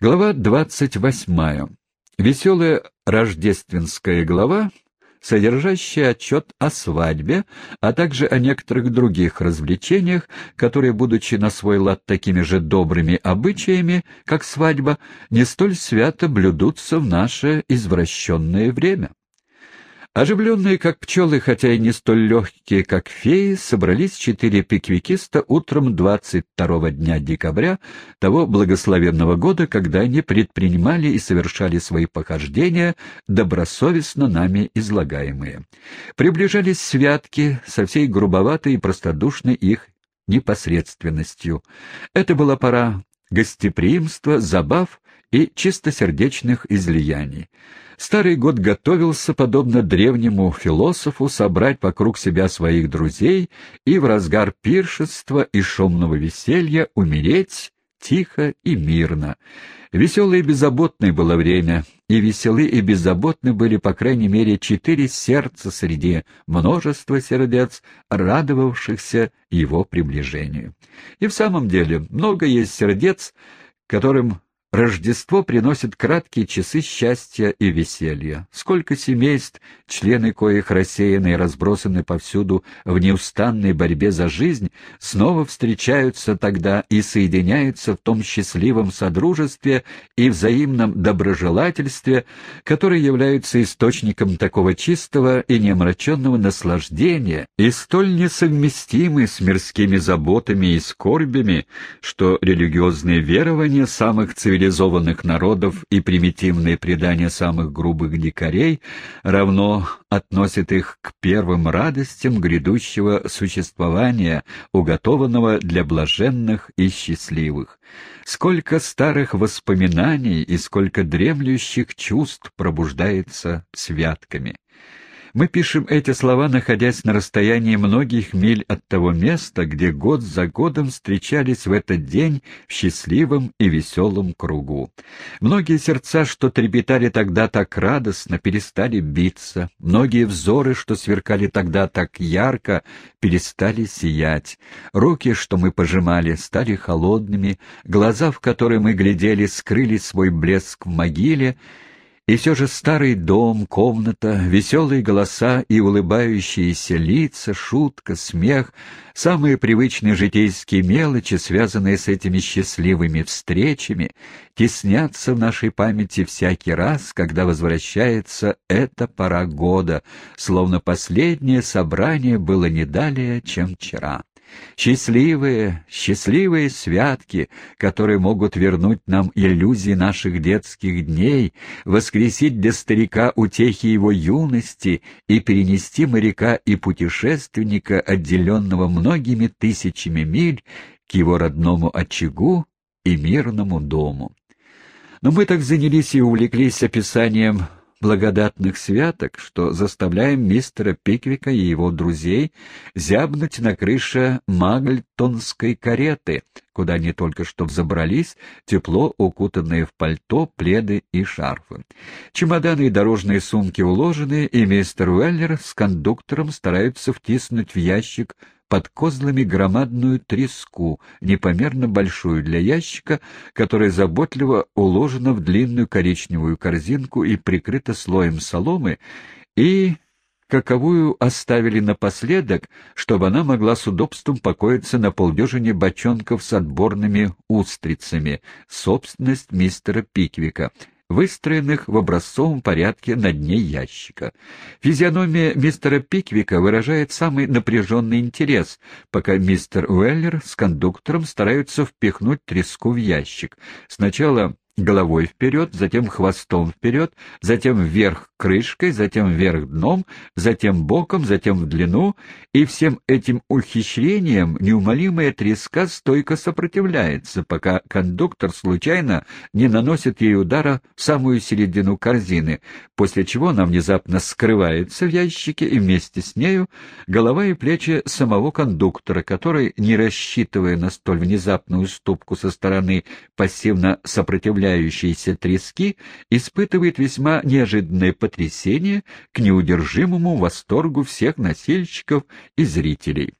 Глава двадцать восьмая. Веселая рождественская глава, содержащая отчет о свадьбе, а также о некоторых других развлечениях, которые, будучи на свой лад такими же добрыми обычаями, как свадьба, не столь свято блюдутся в наше извращенное время. Оживленные, как пчелы, хотя и не столь легкие, как феи, собрались четыре пиквикиста утром 22 дня декабря того благословенного года, когда они предпринимали и совершали свои похождения, добросовестно нами излагаемые. Приближались святки со всей грубоватой и простодушной их непосредственностью. Это была пора гостеприимства, забав и чистосердечных излияний. Старый год готовился, подобно древнему философу, собрать вокруг себя своих друзей и в разгар пиршества и шумного веселья умереть тихо и мирно. Веселое и беззаботное было время, и веселы и беззаботны были, по крайней мере, четыре сердца среди множества сердец, радовавшихся его приближению. И в самом деле много есть сердец, которым Рождество приносит краткие часы счастья и веселья. Сколько семейств, члены коих рассеяны и разбросаны повсюду в неустанной борьбе за жизнь, снова встречаются тогда и соединяются в том счастливом содружестве и взаимном доброжелательстве, которые являются источником такого чистого и неомраченного наслаждения и столь несовместимы с мирскими заботами и скорбями, что религиозные верования самых цивилизованных цивилизованных народов и примитивные предания самых грубых дикарей равно относят их к первым радостям грядущего существования, уготованного для блаженных и счастливых. Сколько старых воспоминаний и сколько дремлющих чувств пробуждается святками. Мы пишем эти слова, находясь на расстоянии многих миль от того места, где год за годом встречались в этот день в счастливом и веселом кругу. Многие сердца, что трепетали тогда так радостно, перестали биться. Многие взоры, что сверкали тогда так ярко, перестали сиять. Руки, что мы пожимали, стали холодными. Глаза, в которые мы глядели, скрыли свой блеск в могиле, и все же старый дом, комната, веселые голоса и улыбающиеся лица, шутка, смех, самые привычные житейские мелочи, связанные с этими счастливыми встречами, теснятся в нашей памяти всякий раз, когда возвращается эта пора года, словно последнее собрание было не далее, чем вчера. Счастливые, счастливые святки, которые могут вернуть нам иллюзии наших детских дней, воскресить для старика утехи его юности и перенести моряка и путешественника, отделенного многими тысячами миль, к его родному очагу и мирному дому. Но мы так занялись и увлеклись описанием благодатных святок, что заставляем мистера Пиквика и его друзей зябнуть на крыше Магльтонской кареты, куда они только что взобрались, тепло укутанные в пальто, пледы и шарфы. Чемоданы и дорожные сумки уложены, и мистер Уэллер с кондуктором стараются втиснуть в ящик под козлами громадную треску, непомерно большую для ящика, которая заботливо уложена в длинную коричневую корзинку и прикрыта слоем соломы, и каковую оставили напоследок, чтобы она могла с удобством покоиться на полдюжине бочонков с отборными устрицами, собственность мистера Пиквика, выстроенных в образцовом порядке на дне ящика. Физиономия мистера Пиквика выражает самый напряженный интерес, пока мистер Уэллер с кондуктором стараются впихнуть треску в ящик. Сначала головой вперед, затем хвостом вперед, затем вверх крышкой, затем вверх дном, затем боком, затем в длину, и всем этим ухищрением неумолимая треска стойко сопротивляется, пока кондуктор случайно не наносит ей удара в самую середину корзины, после чего она внезапно скрывается в ящике, и вместе с нею голова и плечи самого кондуктора, который, не рассчитывая на столь внезапную уступку со стороны пассивно сопротивляющегося, появляющейся трески, испытывает весьма неожиданное потрясение к неудержимому восторгу всех носильщиков и зрителей.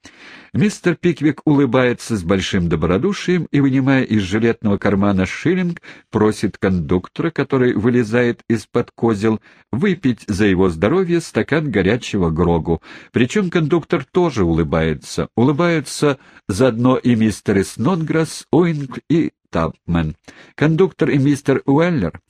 Мистер Пиквик улыбается с большим добродушием и, вынимая из жилетного кармана шиллинг, просит кондуктора, который вылезает из-под козел, выпить за его здоровье стакан горячего грогу. Причем кондуктор тоже улыбается. Улыбаются заодно и мистер Снотграсс, Уинг и Тапмен. Кондуктор и мистер Уэллер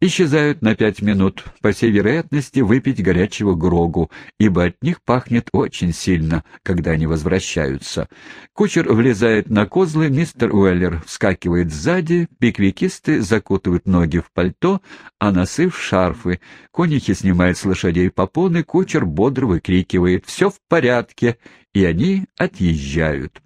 исчезают на пять минут, по всей вероятности, выпить горячего грогу, ибо от них пахнет очень сильно, когда они возвращаются. Кучер влезает на козлы, мистер Уэллер вскакивает сзади, пиквикисты закутывают ноги в пальто, а носы в шарфы. Конихи снимают с лошадей попоны, кучер бодро выкрикивает «Все в порядке!» и они отъезжают.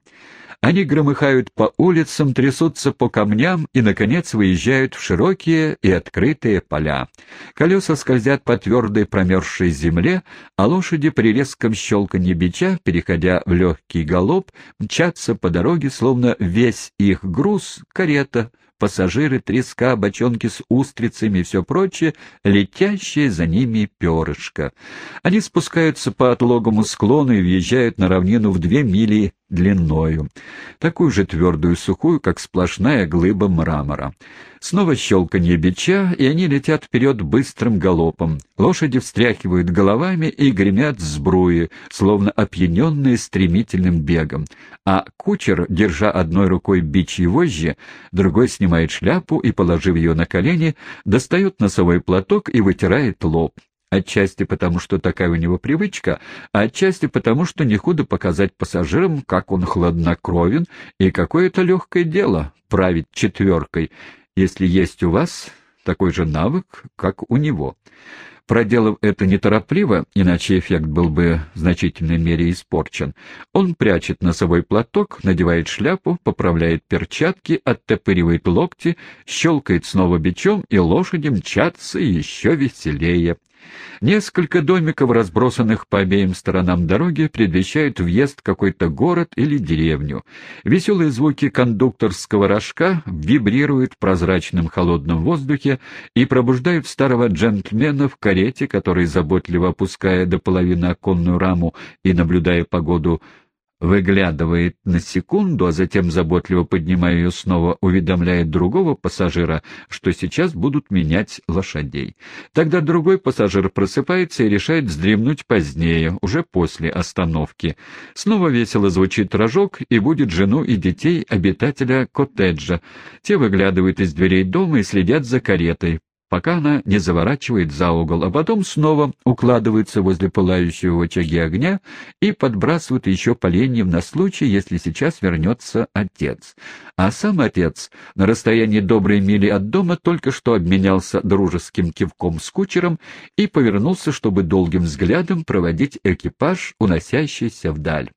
Они громыхают по улицам, трясутся по камням и, наконец, выезжают в широкие и открытые поля. Колеса скользят по твердой промерзшей земле, а лошади при резком щелканье бича, переходя в легкий галоп, мчатся по дороге, словно весь их груз — карета, пассажиры, треска, бочонки с устрицами и все прочее, летящие за ними перышко. Они спускаются по отлогому склону и въезжают на равнину в две мили длиною, такую же твердую и сухую, как сплошная глыба мрамора. Снова щелканье бича, и они летят вперед быстрым галопом. Лошади встряхивают головами и гремят сбруи, словно опьяненные стремительным бегом. А кучер, держа одной рукой бич и вожжи, другой снимает шляпу и, положив ее на колени, достает носовой платок и вытирает лоб. Отчасти потому, что такая у него привычка, а отчасти потому, что не худо показать пассажирам, как он хладнокровен и какое это легкое дело править четверкой, если есть у вас такой же навык, как у него. Проделав это неторопливо, иначе эффект был бы в значительной мере испорчен, он прячет носовой платок, надевает шляпу, поправляет перчатки, оттопыривает локти, щелкает снова бичом, и лошади мчатся еще веселее. Несколько домиков, разбросанных по обеим сторонам дороги, предвещают въезд в какой-то город или деревню. Веселые звуки кондукторского рожка вибрируют в прозрачном холодном воздухе и пробуждают старого джентльмена в карете, который, заботливо опуская до половины оконную раму и наблюдая погоду, выглядывает на секунду, а затем, заботливо поднимая ее снова, уведомляет другого пассажира, что сейчас будут менять лошадей. Тогда другой пассажир просыпается и решает вздремнуть позднее, уже после остановки. Снова весело звучит рожок, и будет жену и детей обитателя коттеджа. Те выглядывают из дверей дома и следят за каретой, пока она не заворачивает за угол, а потом снова укладывается возле пылающего в очаге огня и подбрасывает еще поленьев на случай, если сейчас вернется отец. А сам отец на расстоянии доброй мили от дома только что обменялся дружеским кивком с кучером и повернулся, чтобы долгим взглядом проводить экипаж, уносящийся вдаль.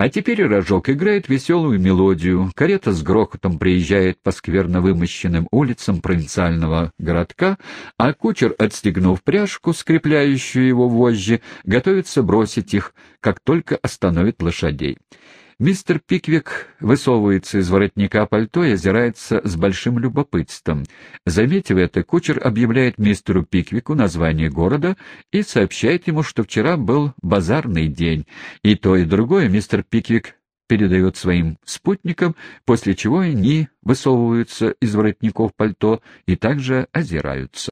А теперь рожок играет веселую мелодию, карета с грохотом приезжает по скверно вымощенным улицам провинциального городка, а кучер, отстегнув пряжку, скрепляющую его вожжи, готовится бросить их, как только остановит лошадей. Мистер Пиквик высовывается из воротника пальто и озирается с большим любопытством. Заметив это, кучер объявляет мистеру Пиквику название города и сообщает ему, что вчера был базарный день. И то, и другое мистер Пиквик передает своим спутникам, после чего они высовываются из воротников пальто и также озираются.